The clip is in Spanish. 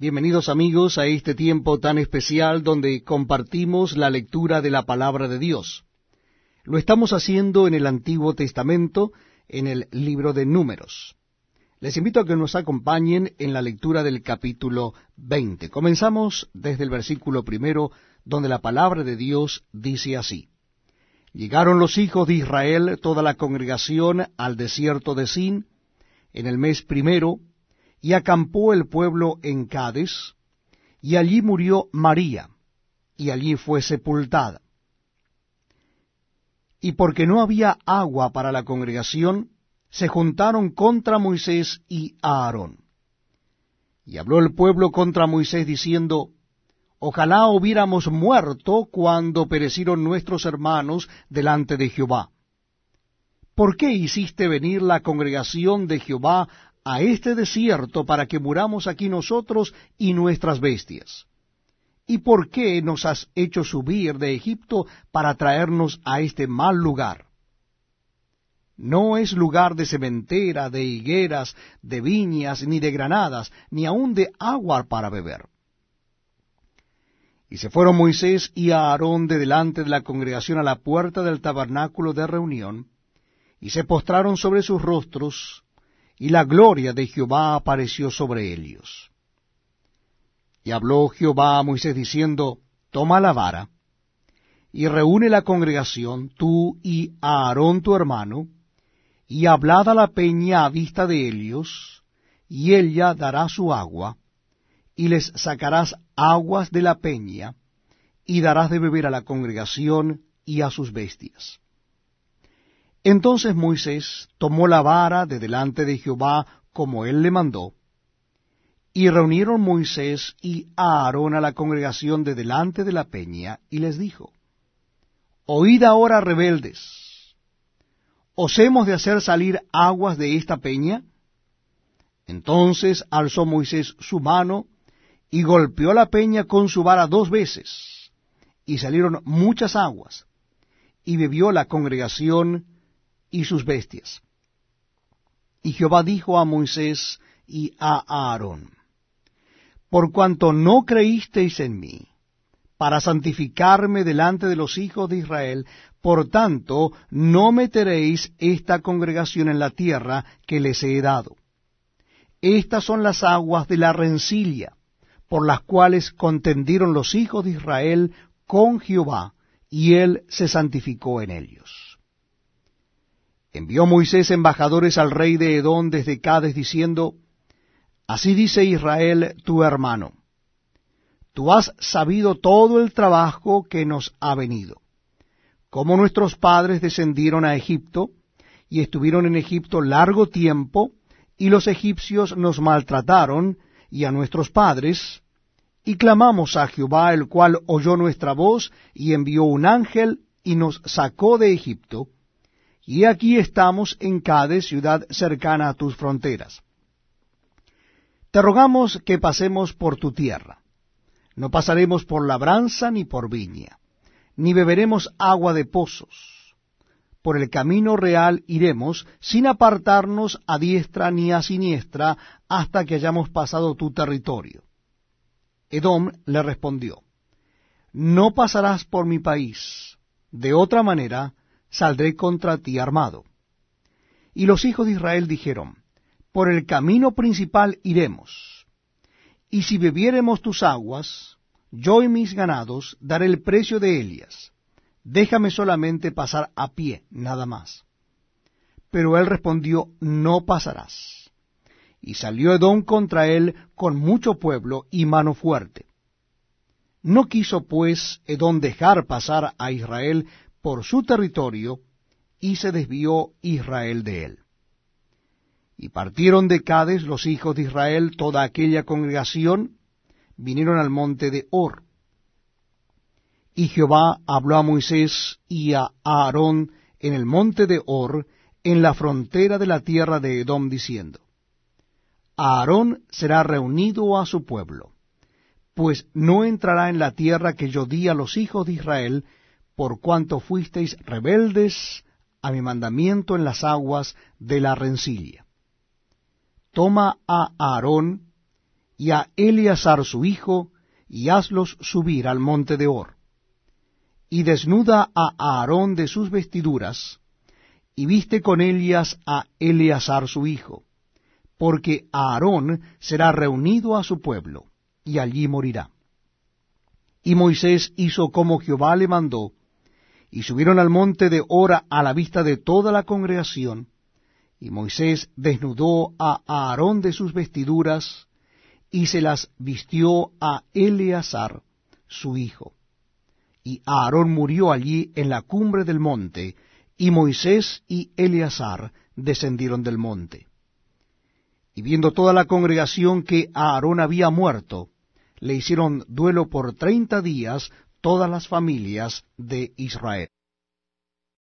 Bienvenidos amigos a este tiempo tan especial donde compartimos la lectura de la palabra de Dios. Lo estamos haciendo en el Antiguo Testamento, en el libro de Números. Les invito a que nos acompañen en la lectura del capítulo 20. Comenzamos desde el versículo primero, donde la palabra de Dios dice así. Llegaron los hijos de Israel, toda la congregación, al desierto de Sin, en el mes primero, y acampó el pueblo en Cades, y allí murió María, y allí fue sepultada. Y porque no había agua para la congregación, se juntaron contra Moisés y Aarón. Y habló el pueblo contra Moisés diciendo, Ojalá hubiéramos muerto cuando perecieron nuestros hermanos delante de Jehová. ¿Por qué hiciste venir la congregación de Jehová a este desierto para que muramos aquí nosotros y nuestras bestias? ¿Y por qué nos has hecho subir de Egipto para traernos a este mal lugar? No es lugar de cementera, de higueras, de viñas, ni de granadas, ni aun de agua para beber. Y se fueron Moisés y Aarón de delante de la congregación a la puerta del tabernáculo de reunión, y se postraron sobre sus rostros, y la gloria de Jehová apareció sobre ellos. Y habló Jehová a Moisés diciendo, Toma la vara, y reúne la congregación, tú y Aarón tu hermano, y hablad a la peña a vista de ellos, y ella dará su agua, y les sacarás aguas de la peña, y darás de beber a la congregación y a sus bestias. Entonces Moisés tomó la vara de delante de Jehová como él le mandó, y reunieron Moisés y Aarón a la congregación de delante de la peña, y les dijo, Oíd ahora, rebeldes, ¿os hemos de hacer salir aguas de esta peña? Entonces alzó Moisés su mano, y golpeó la peña con su vara dos veces, y salieron muchas aguas, y bebió la congregación y sus bestias. Y Jehová dijo a Moisés y a Aarón, Por cuanto no creísteis en mí, para santificarme delante de los hijos de Israel, por tanto no meteréis esta congregación en la tierra que les he dado. Estas son las aguas de la rencilla, por las cuales contendieron los hijos de Israel con Jehová, y él se santificó en ellos. Envió Moisés embajadores al rey de Edom desde Cades diciendo, Así dice Israel tu hermano, tú has sabido todo el trabajo que nos ha venido, como nuestros padres descendieron a Egipto, y estuvieron en Egipto largo tiempo, y los egipcios nos maltrataron, y a nuestros padres, y clamamos a Jehová, el cual oyó nuestra voz, y envió un ángel, y nos sacó de Egipto, y aquí estamos en Cades, ciudad cercana a tus fronteras. Te rogamos que pasemos por tu tierra. No pasaremos por labranza ni por viña, ni beberemos agua de pozos. Por el camino real iremos, sin apartarnos a diestra ni a siniestra, hasta que hayamos pasado tu territorio. Edom le respondió, No pasarás por mi país, de otra manera saldré contra ti armado. Y los hijos de Israel dijeron, por el camino principal iremos, y si bebiéremos tus aguas, yo y mis ganados daré el precio de ellas, déjame solamente pasar a pie, nada más. Pero él respondió, no pasarás. Y salió Edom contra él con mucho pueblo y mano fuerte. No quiso pues Edom dejar pasar a Israel por su territorio, y se desvió Israel de él. Y partieron de Cades los hijos de Israel, toda aquella congregación, vinieron al monte de Or. Y Jehová habló a Moisés y a Aarón en el monte de Or, en la frontera de la tierra de Edom, diciendo, Aarón será reunido a su pueblo, pues no entrará en la tierra que yo di a los hijos de Israel, por cuanto fuisteis rebeldes a mi mandamiento en las aguas de la rencilla. Toma a Aarón y a Eleazar su hijo, y hazlos subir al monte de Or. Y desnuda a Aarón de sus vestiduras, y viste con ellas a Eleazar su hijo, porque Aarón será reunido a su pueblo, y allí morirá. Y Moisés hizo como Jehová le mandó, y subieron al monte de Hora a la vista de toda la congregación, y Moisés desnudó a Aarón de sus vestiduras, y se las vistió a Eleazar, su hijo. Y Aarón murió allí en la cumbre del monte, y Moisés y Eleazar descendieron del monte. Y viendo toda la congregación que Aarón había muerto, le hicieron duelo por treinta días todas las familias de Israel.